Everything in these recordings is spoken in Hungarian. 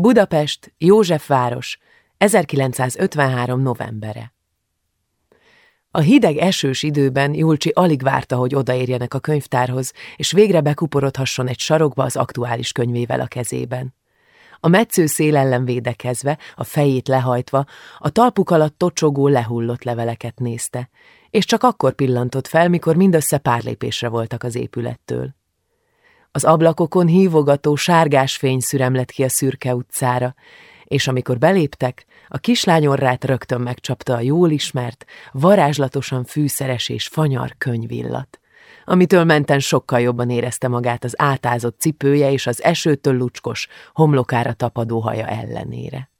Budapest, Józsefváros, 1953. novembere. A hideg esős időben Julcsi alig várta, hogy odaérjenek a könyvtárhoz, és végre bekuporodhasson egy sarokba az aktuális könyvével a kezében. A metsző szél ellen védekezve, a fejét lehajtva, a talpuk alatt tocsogó lehullott leveleket nézte, és csak akkor pillantott fel, mikor mindössze pár lépésre voltak az épülettől. Az ablakokon hívogató sárgás fény szüremlett ki a szürke utcára, és amikor beléptek, a kislány orrát rögtön megcsapta a jól ismert, varázslatosan fűszeres és fanyar könyvillat, amitől menten sokkal jobban érezte magát az átázott cipője és az esőtől lucskos, homlokára tapadó haja ellenére.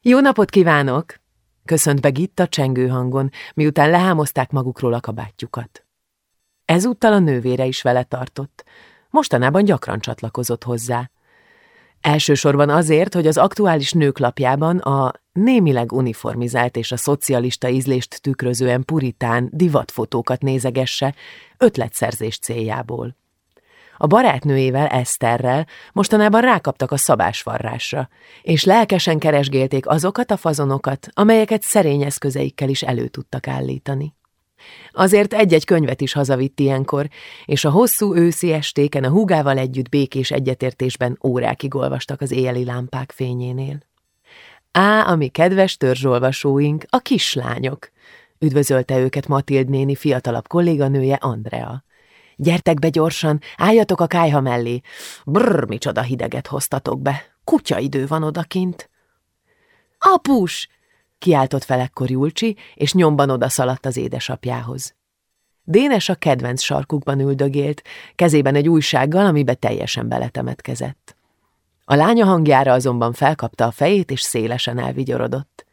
Jó napot kívánok! köszönt be Gitta csengő hangon, miután lehámozták magukról a kabátjukat. Ezúttal a nővére is vele tartott. Mostanában gyakran csatlakozott hozzá. Elsősorban azért, hogy az aktuális nőklapjában a némileg uniformizált és a szocialista ízlést tükrözően puritán divatfotókat nézegesse ötletszerzés céljából. A barátnőjével, Eszterrel mostanában rákaptak a szabásvarrásra, és lelkesen keresgélték azokat a fazonokat, amelyeket szerény eszközeikkel is elő tudtak állítani. Azért egy-egy könyvet is hazavitt ilyenkor, és a hosszú őszi estéken a húgával együtt békés egyetértésben órákig olvastak az éjjeli lámpák fényénél. Á, ami kedves törzsolvasóink, a kislányok, üdvözölte őket Matild néni fiatalabb kolléganője Andrea. Gyertek be gyorsan, álljatok a kájha mellé. Brrr, micsoda hideget hoztatok be. Kutyaidő van odakint. Apus! Kiáltott fel ekkor Julcsi, és nyomban odaszaladt az édesapjához. Dénes a kedvenc sarkukban üldögélt, kezében egy újsággal, amibe teljesen beletemetkezett. A lánya hangjára azonban felkapta a fejét, és szélesen elvigyorodott.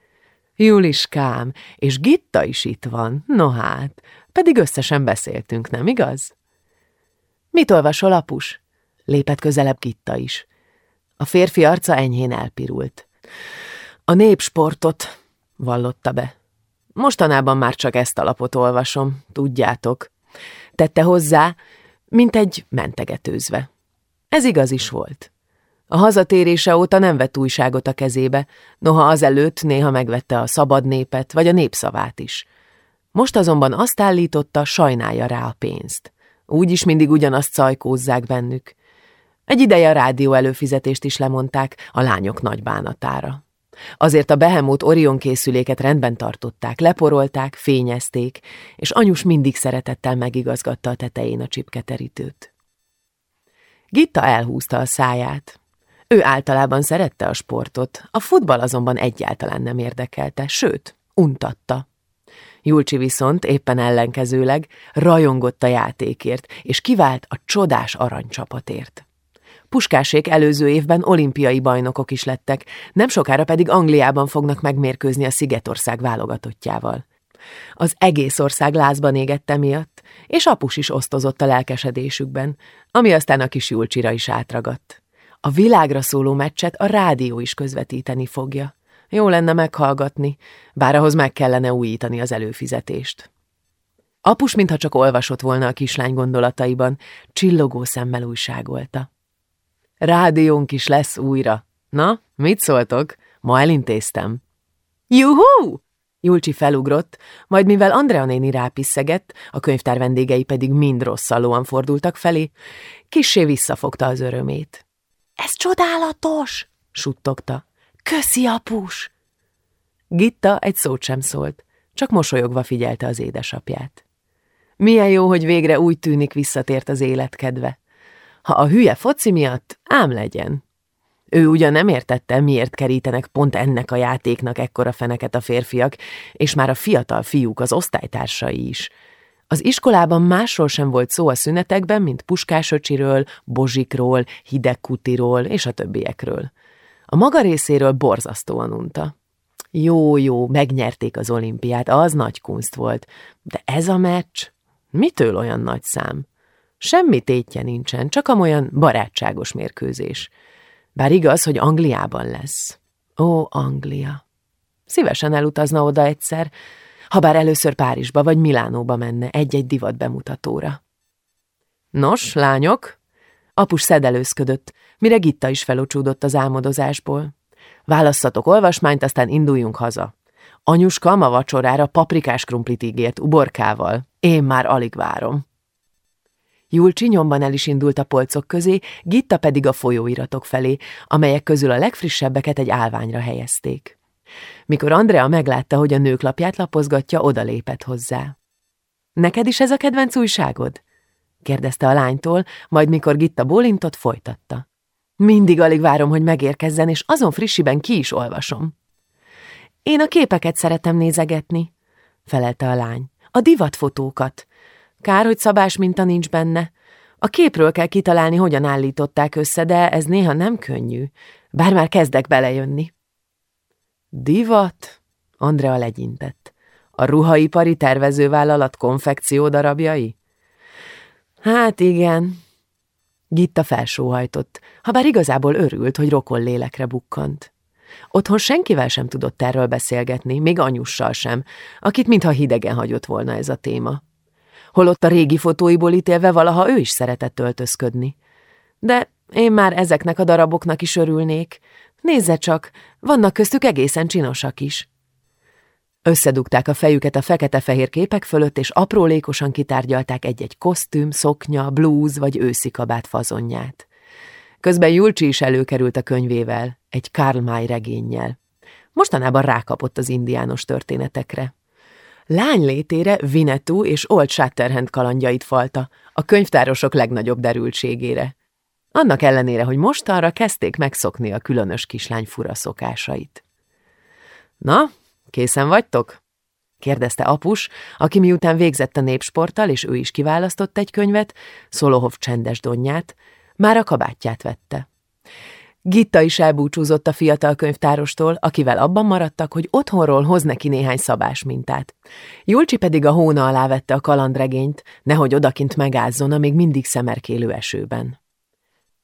Juliskám, és Gitta is itt van, no hát, pedig összesen beszéltünk, nem igaz? Mit olvasol, apus? Lépett közelebb Gitta is. A férfi arca enyhén elpirult. A népsportot, vallotta be. Mostanában már csak ezt a lapot olvasom, tudjátok. Tette hozzá, mint egy mentegetőzve. Ez igaz is volt. A hazatérése óta nem vett újságot a kezébe, noha azelőtt néha megvette a szabad népet, vagy a népszavát is. Most azonban azt állította, sajnálja rá a pénzt. Úgyis mindig ugyanazt szajkózzák bennük. Egy ideje a rádió előfizetést is lemondták a lányok nagy bánatára. Azért a behemót Orion készüléket rendben tartották, leporolták, fényezték, és anyus mindig szeretettel megigazgatta a tetején a csipketerítőt. Gitta elhúzta a száját. Ő általában szerette a sportot, a futball azonban egyáltalán nem érdekelte, sőt, untatta. Julcsi viszont éppen ellenkezőleg rajongott a játékért, és kivált a csodás aranycsapatért. Puskásék előző évben olimpiai bajnokok is lettek, nem sokára pedig Angliában fognak megmérkőzni a Szigetország válogatottjával. Az egész ország lázban égette miatt, és apus is osztozott a lelkesedésükben, ami aztán a kis Julcsira is átragadt. A világra szóló meccset a rádió is közvetíteni fogja. Jó lenne meghallgatni, bár ahhoz meg kellene újítani az előfizetést. Apus, mintha csak olvasott volna a kislány gondolataiban, csillogó szemmel újságolta. Rádiónk is lesz újra. Na, mit szóltok? Ma elintéztem. Juhú! Julcsi felugrott, majd mivel Andrea néni rápiszegett, a könyvtár vendégei pedig mind rosszallóan fordultak felé, kissé visszafogta az örömét. Ez csodálatos! suttogta. Köszi, apus! Gitta egy szót sem szólt, csak mosolyogva figyelte az édesapját. Milyen jó, hogy végre úgy tűnik visszatért az életkedve. Ha a hülye foci miatt, ám legyen. Ő ugyan nem értette, miért kerítenek pont ennek a játéknak ekkora feneket a férfiak, és már a fiatal fiúk, az osztálytársai is. Az iskolában másról sem volt szó a szünetekben, mint puskásöcsiről, bozsikról, hidegkutiról és a többiekről. A maga részéről borzasztóan unta. Jó, jó, megnyerték az olimpiát, az nagy kunst volt, de ez a meccs, mitől olyan nagy szám? Semmi tétje nincsen, csak amolyan barátságos mérkőzés. Bár igaz, hogy Angliában lesz. Ó, Anglia! Szívesen elutazna oda egyszer, ha bár először Párizsba vagy Milánóba menne egy-egy divat bemutatóra. Nos, lányok, Apus szedelőzködött, mire Gitta is felocsúdott az álmodozásból. Válasszatok olvasmányt, aztán induljunk haza. Anyuska ma vacsorára paprikás krumplit ígért, uborkával. Én már alig várom. Julcsi nyomban el is indult a polcok közé, Gitta pedig a folyóiratok felé, amelyek közül a legfrissebbeket egy állványra helyezték. Mikor Andrea meglátta, hogy a nőklapját lapozgatja, odalépett hozzá. Neked is ez a kedvenc újságod? kérdezte a lánytól, majd mikor Gitta bólintott, folytatta. Mindig alig várom, hogy megérkezzen, és azon frissiben ki is olvasom. Én a képeket szeretem nézegetni, felelte a lány. A divatfotókat. Kár, hogy szabás minta nincs benne. A képről kell kitalálni, hogyan állították össze, de ez néha nem könnyű, bár már kezdek belejönni. Divat? Andrea legyintett. A ruhaipari tervezővállalat konfekció darabjai? Hát igen. Gitta felsóhajtott, ha bár igazából örült, hogy rokon lélekre bukkant. Otthon senkivel sem tudott erről beszélgetni, még anyussal sem, akit mintha hidegen hagyott volna ez a téma. Holott a régi fotóiból ítélve valaha ő is szeretett öltözködni. De én már ezeknek a daraboknak is örülnék. Nézze csak, vannak köztük egészen csinosak is. Összedugták a fejüket a fekete-fehér képek fölött, és aprólékosan kitárgyalták egy-egy kosztüm, szoknya, blúz vagy őszi kabát fazonját. Közben Julcsi is előkerült a könyvével, egy Karl May regénnyel. Mostanában rákapott az indiános történetekre. Lány létére Vinetú és Old Shatterhand kalandjait falta, a könyvtárosok legnagyobb derültségére. Annak ellenére, hogy mostanra kezdték megszokni a különös kislány fura szokásait. Na, Készen vagytok? kérdezte apus, aki miután végzett a népsporttal, és ő is kiválasztott egy könyvet, Szolohov csendes donnyát, már a kabátját vette. Gitta is elbúcsúzott a fiatal könyvtárostól, akivel abban maradtak, hogy otthonról hoz neki néhány szabás mintát. Julcsi pedig a hóna alá vette a kalandregényt, nehogy odakint megázzon a még mindig szemerkélő esőben.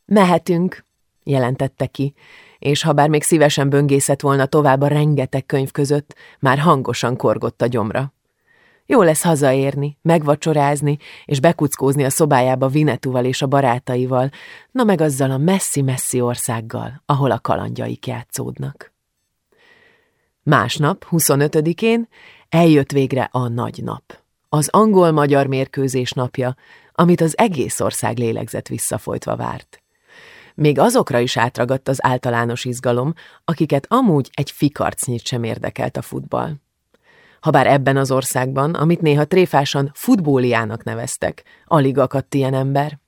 Mehetünk, jelentette ki, és ha bár még szívesen böngészett volna tovább a rengeteg könyv között, már hangosan korgott a gyomra. Jó lesz hazaérni, megvacsorázni, és bekuckózni a szobájába Vinetúval és a barátaival, na meg azzal a messzi-messzi országgal, ahol a kalandjaik játszódnak. Másnap, 25-én eljött végre a nagy nap. Az angol-magyar mérkőzés napja, amit az egész ország lélegzett visszafolytva várt. Még azokra is átragadt az általános izgalom, akiket amúgy egy fikarcnyit sem érdekelt a futball. Habár ebben az országban, amit néha tréfásan futbóliának neveztek, alig akadt ilyen ember.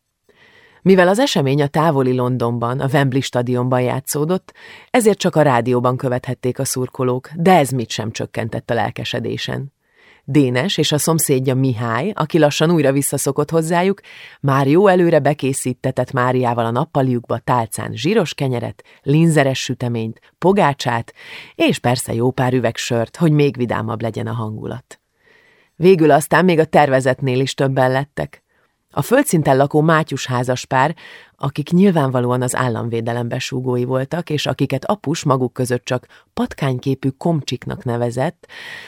Mivel az esemény a távoli Londonban, a Wembley stadionban játszódott, ezért csak a rádióban követhették a szurkolók, de ez mit sem csökkentett a lelkesedésen. Dénes és a szomszédja Mihály, aki lassan újra visszaszokott hozzájuk, már jó előre bekészítetett Máriával a nappaliukba tálcán zsíros kenyeret, linzeres süteményt, pogácsát, és persze jó pár üveg sört, hogy még vidámabb legyen a hangulat. Végül aztán még a tervezetnél is többen lettek. A földszinten lakó Mátyus házaspár, akik nyilvánvalóan az államvédelem besúgói voltak, és akiket apus maguk között csak patkányképű komcsiknak nevezett,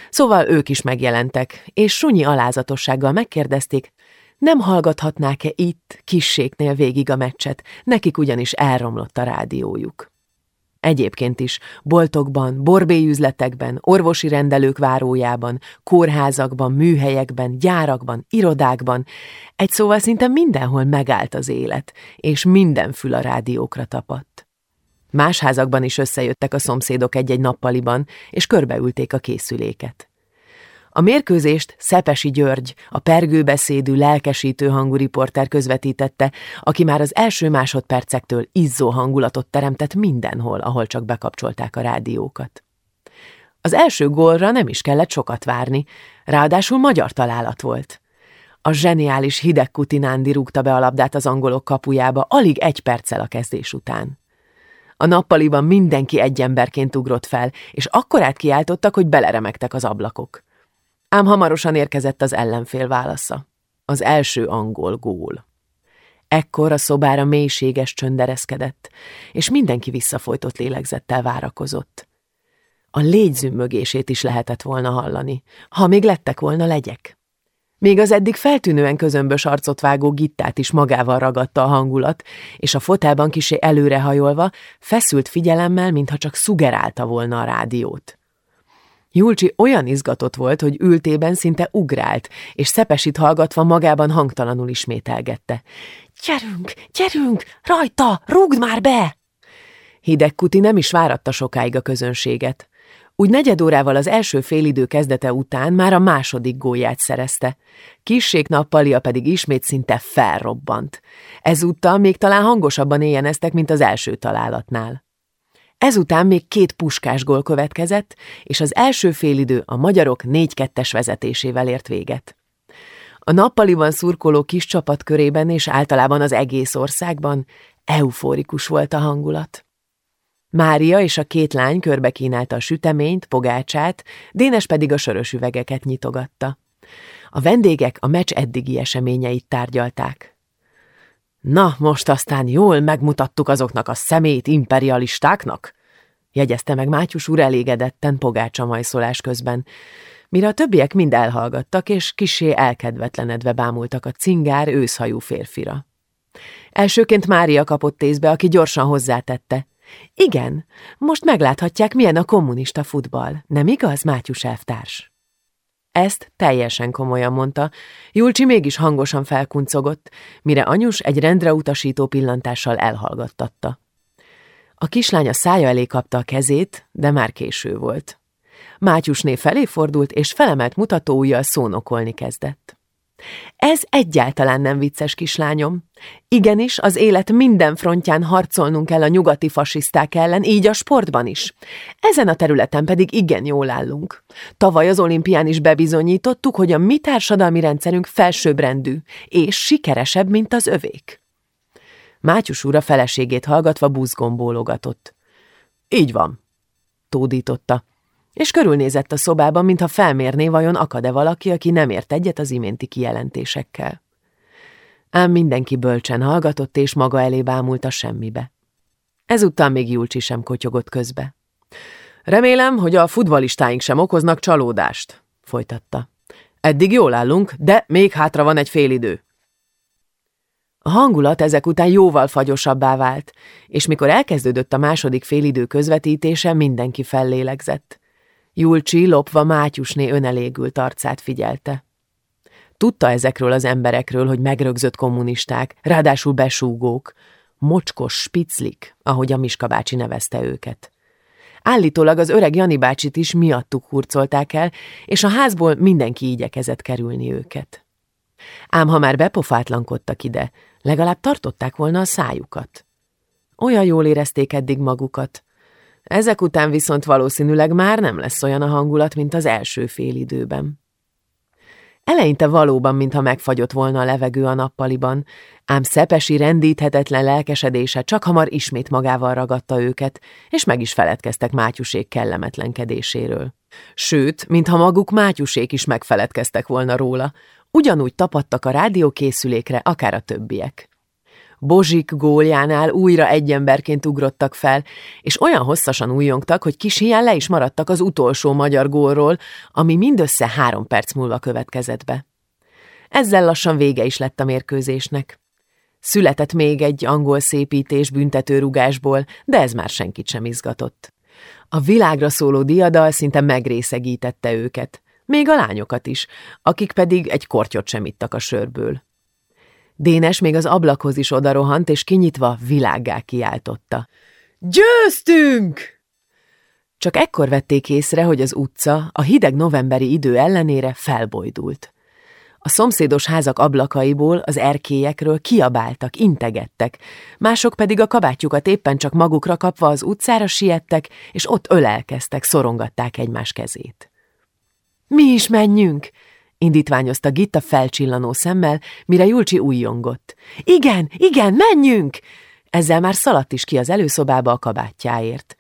szóval ők is megjelentek, és sunyi alázatossággal megkérdezték, nem hallgathatnák-e itt, kisséknél végig a meccset, nekik ugyanis elromlott a rádiójuk. Egyébként is boltokban, borbélyüzletekben, orvosi rendelők várójában, kórházakban, műhelyekben, gyárakban, irodákban, egy szóval szinte mindenhol megállt az élet, és minden fül a rádiókra tapadt. Más házakban is összejöttek a szomszédok egy-egy nappaliban, és körbeülték a készüléket. A mérkőzést Szepesi György, a pergőbeszédű, lelkesítő hangú riporter közvetítette, aki már az első másodpercektől izzó hangulatot teremtett mindenhol, ahol csak bekapcsolták a rádiókat. Az első gólra nem is kellett sokat várni, ráadásul magyar találat volt. A zseniális hideg Kutinándi rúgta be a labdát az angolok kapujába alig egy perccel a kezdés után. A nappaliban mindenki egy emberként ugrott fel, és akkorát kiáltottak, hogy beleremegtek az ablakok. Ám hamarosan érkezett az ellenfél válasza. Az első angol gól. Ekkor a szobára mélységes csönd ereszkedett, és mindenki visszafolytott lélegzettel várakozott. A légyzümmögését is lehetett volna hallani, ha még lettek volna legyek. Még az eddig feltűnően közömbös arcot vágó gittát is magával ragadta a hangulat, és a fotelban kisé előrehajolva, feszült figyelemmel, mintha csak szugerálta volna a rádiót. Julcsi olyan izgatott volt, hogy ültében szinte ugrált, és szepesit hallgatva magában hangtalanul ismételgette. Gyerünk, gyerünk, rajta, rúgd már be! Hideg kuti nem is váratta sokáig a közönséget. Úgy negyed órával az első félidő kezdete után már a második gólját szerezte. Kissék nappalia pedig ismét szinte felrobbant. Ezúttal még talán hangosabban éjjeneztek, mint az első találatnál. Ezután még két puskás gól következett, és az első félidő a magyarok 4-2-es vezetésével ért véget. A nappaliban szurkoló kis csapat körében és általában az egész országban euforikus volt a hangulat. Mária és a két lány körbe kínálta a süteményt, pogácsát, Dénes pedig a sörös üvegeket nyitogatta. A vendégek a meccs eddigi eseményeit tárgyalták. Na, most aztán jól megmutattuk azoknak a szemét imperialistáknak, jegyezte meg Mátyus úr elégedetten pogácsa majszolás közben, mire a többiek mind elhallgattak, és kisé elkedvetlenedve bámultak a cingár, őszhajú férfira. Elsőként Mária kapott tészbe, aki gyorsan hozzátette. Igen, most megláthatják, milyen a kommunista futball, nem igaz, Mátyus elvtárs? Ezt teljesen komolyan mondta, Julcsi mégis hangosan felkuncogott, mire anyus egy rendre utasító pillantással elhallgattatta. A kislány a szája elé kapta a kezét, de már késő volt. Mátyusné felé fordult, és felemelt mutatóujjal szónokolni kezdett. Ez egyáltalán nem vicces, kislányom. Igenis, az élet minden frontján harcolnunk kell a nyugati fasiszták ellen, így a sportban is. Ezen a területen pedig igen jól állunk. Tavaly az olimpián is bebizonyítottuk, hogy a mi társadalmi rendszerünk felsőbbrendű, és sikeresebb, mint az övék. Mátyus úr a feleségét hallgatva búzgombólogatott. Így van, tódította és körülnézett a szobában, mintha felmérné, vajon akad-e valaki, aki nem ért egyet az iménti kijelentésekkel. Ám mindenki bölcsen hallgatott, és maga elé bámult a semmibe. Ezután még Julcsi sem kotyogott közbe. Remélem, hogy a futbalistáink sem okoznak csalódást, folytatta. Eddig jól állunk, de még hátra van egy fél idő. A hangulat ezek után jóval fagyosabbá vált, és mikor elkezdődött a második félidő közvetítése, mindenki fellélegzett. Julcsi lopva Mátyusné önelégült arcát figyelte. Tudta ezekről az emberekről, hogy megrögzött kommunisták, ráadásul besúgók, mocskos spiclik, ahogy a Miska bácsi nevezte őket. Állítólag az öreg Jani bácsit is miattuk hurcolták el, és a házból mindenki igyekezett kerülni őket. Ám ha már bepofátlankodtak ide, legalább tartották volna a szájukat. Olyan jól érezték eddig magukat, ezek után viszont valószínűleg már nem lesz olyan a hangulat, mint az első fél időben. Eleinte valóban, mintha megfagyott volna a levegő a nappaliban, ám szepesi rendíthetetlen lelkesedése csak hamar ismét magával ragadta őket, és meg is feledkeztek Mátyusék kellemetlenkedéséről. Sőt, mintha maguk Mátyusék is megfeledkeztek volna róla, ugyanúgy tapadtak a rádiókészülékre, akár a többiek. Bozsik góljánál újra egy emberként ugrottak fel, és olyan hosszasan újjongtak, hogy kis hián le is maradtak az utolsó magyar gólról, ami mindössze három perc múlva következett be. Ezzel lassan vége is lett a mérkőzésnek. Született még egy angol szépítés büntetőrugásból, de ez már senkit sem izgatott. A világra szóló diadal szinte megrészegítette őket, még a lányokat is, akik pedig egy kortyot sem ittak a sörből. Dénes még az ablakhoz is odarohant, és kinyitva világgá kiáltotta. Győztünk! Csak ekkor vették észre, hogy az utca a hideg novemberi idő ellenére felbojdult. A szomszédos házak ablakaiból, az erkélyekről kiabáltak, integettek, mások pedig a kabátjukat éppen csak magukra kapva az utcára siettek, és ott ölelkeztek, szorongatták egymás kezét. Mi is menjünk! Indítványozta Gitta felcsillanó szemmel, mire Julcsi újjongott. Igen, igen, menjünk! Ezzel már szaladt is ki az előszobába a kabátjáért.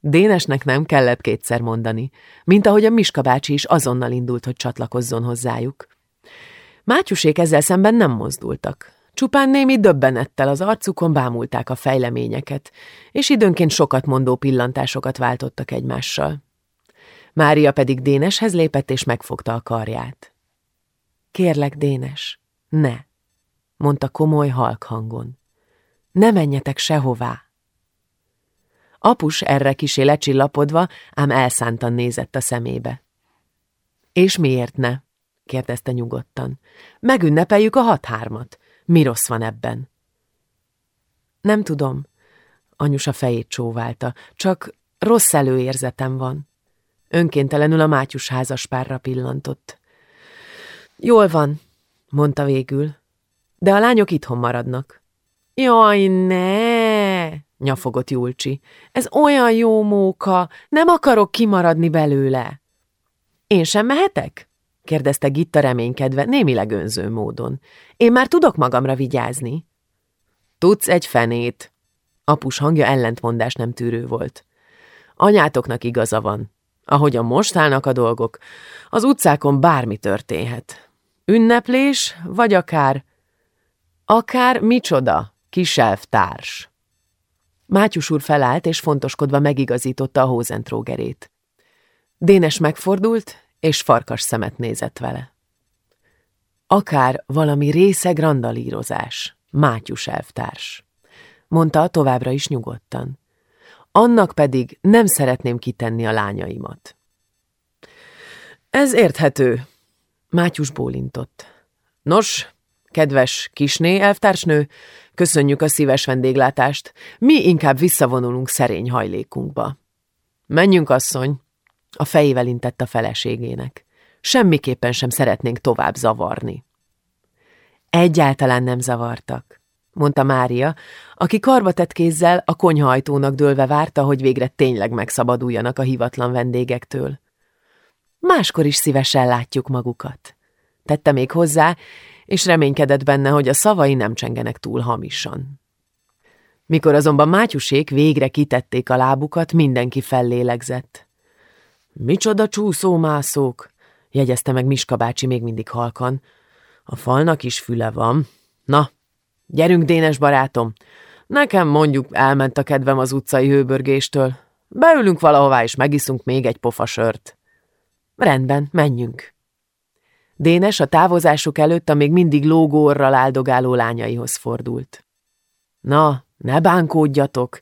Dénesnek nem kellett kétszer mondani, mint ahogy a Miska bácsi is azonnal indult, hogy csatlakozzon hozzájuk. Mátyusék ezzel szemben nem mozdultak. Csupán némi döbbenettel az arcukon bámulták a fejleményeket, és időnként sokat mondó pillantásokat váltottak egymással. Mária pedig Déneshez lépett és megfogta a karját. Kérlek, Dénes, ne, mondta komoly halk hangon. Ne menjetek sehová. Apus erre kisé lecsillapodva, ám elszántan nézett a szemébe. És miért ne? kérdezte nyugodtan. Megünnepeljük a hat-hármat. Mi rossz van ebben? Nem tudom. Anyusa fejét csóválta. Csak rossz előérzetem van. Önkéntelenül a Mátyus házaspárra pillantott. Jól van, mondta végül, de a lányok itthon maradnak. Jaj, ne! nyafogott Julcsi. Ez olyan jó móka, nem akarok kimaradni belőle. Én sem mehetek? kérdezte Gitta reménykedve, némileg önző módon. Én már tudok magamra vigyázni. Tudsz egy fenét. Apus hangja ellentmondás nem tűrő volt. Anyátoknak igaza van. Ahogyan most állnak a dolgok, az utcákon bármi történhet. Ünneplés, vagy akár... Akár micsoda, kiselvtárs. Mátyus úr felállt, és fontoskodva megigazította a hózentrógerét. Dénes megfordult, és farkas szemet nézett vele. Akár valami részeg randalírozás, Mátyus elvtárs, mondta továbbra is nyugodtan. Annak pedig nem szeretném kitenni a lányaimat. Ez érthető, Mátyus bólintott. Nos, kedves kisné elvtársnő, köszönjük a szíves vendéglátást, mi inkább visszavonulunk szerény hajlékunkba. Menjünk, asszony, a fejével intett a feleségének. Semmiképpen sem szeretnénk tovább zavarni. Egyáltalán nem zavartak, mondta Mária, aki karbatett kézzel a konyhaajtónak dőlve várta, hogy végre tényleg megszabaduljanak a hivatlan vendégektől. Máskor is szívesen látjuk magukat. Tette még hozzá, és reménykedett benne, hogy a szavai nem csengenek túl hamisan. Mikor azonban Mátyusék végre kitették a lábukat, mindenki fellélegzett. Micsoda csúszómászók, jegyezte meg Miska bácsi még mindig halkan. A falnak is füle van. Na, gyerünk, Dénes barátom. Nekem mondjuk elment a kedvem az utcai hőbörgéstől. Beülünk valahová, és megiszunk még egy pofa sört. Rendben, menjünk. Dénes a távozásuk előtt a még mindig lógórral áldogáló lányaihoz fordult. Na, ne bánkódjatok,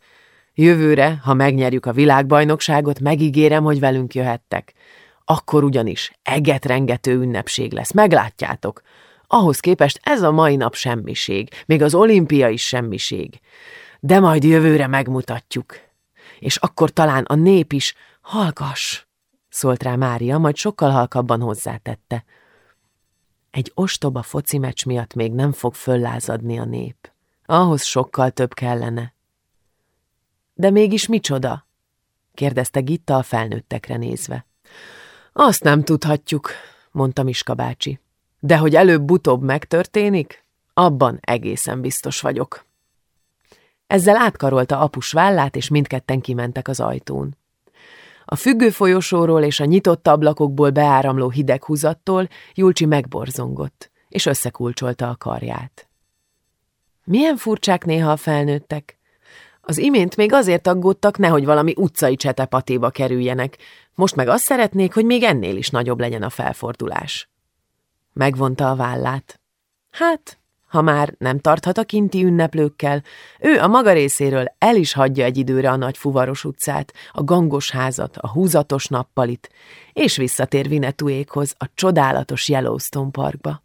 Jövőre, ha megnyerjük a világbajnokságot, megígérem, hogy velünk jöhettek. Akkor ugyanis eget-rengető ünnepség lesz, meglátjátok. Ahhoz képest ez a mai nap semmiség, még az olimpia is semmiség. De majd jövőre megmutatjuk. És akkor talán a nép is hallgass, szólt rá Mária, majd sokkal halkabban hozzátette. Egy ostoba foci meccs miatt még nem fog föllázadni a nép. Ahhoz sokkal több kellene. De mégis micsoda? kérdezte Gitta a felnőttekre nézve. Azt nem tudhatjuk, mondta Miska bácsi. De hogy előbb-utóbb megtörténik, abban egészen biztos vagyok. Ezzel átkarolta apus vállát, és mindketten kimentek az ajtón. A függő folyosóról és a nyitott ablakokból beáramló hideg húzattól Julcsi megborzongott, és összekulcsolta a karját. Milyen furcsák néha a felnőttek, az imént még azért aggódtak, nehogy valami utcai csetepatéba kerüljenek, most meg azt szeretnék, hogy még ennél is nagyobb legyen a felfordulás. Megvonta a vállát. Hát, ha már nem tarthat a kinti ünneplőkkel, ő a maga részéről el is hagyja egy időre a nagy fuvaros utcát, a gangos házat, a húzatos nappalit, és visszatér Vinetuékhoz, a csodálatos Yellowstone parkba.